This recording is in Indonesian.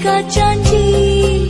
tingkat janji